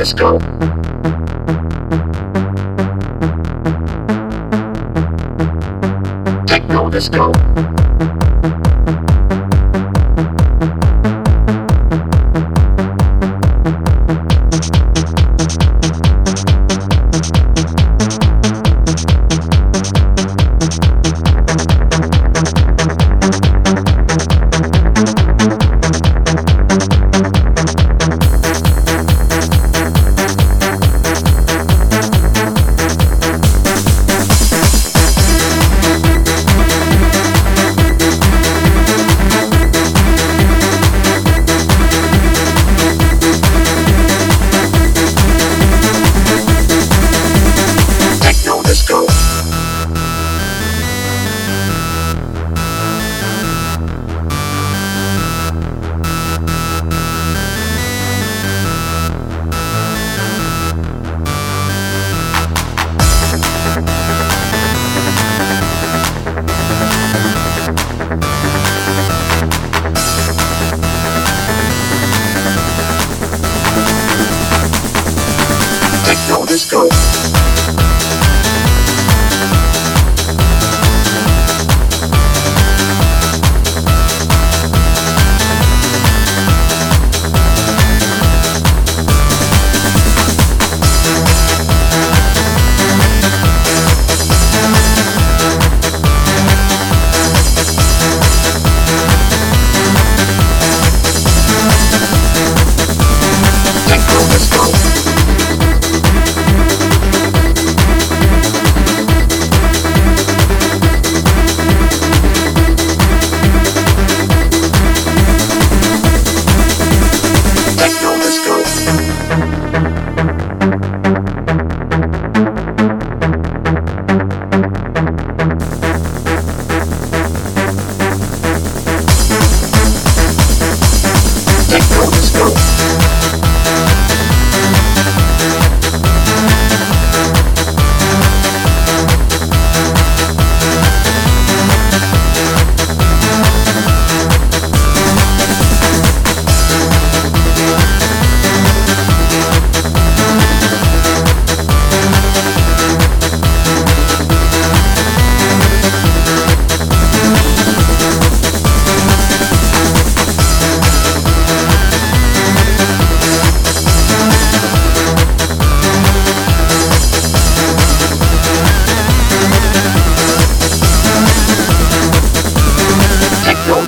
disco. Techno disco. Disco.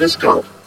Disco.